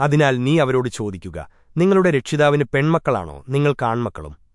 അതിനാൽ നീ അവരോട് ചോദിക്കുക നിങ്ങളുടെ രക്ഷിതാവിന് പെൺമക്കളാണോ? നിങ്ങൾ കാൺമക്കളും.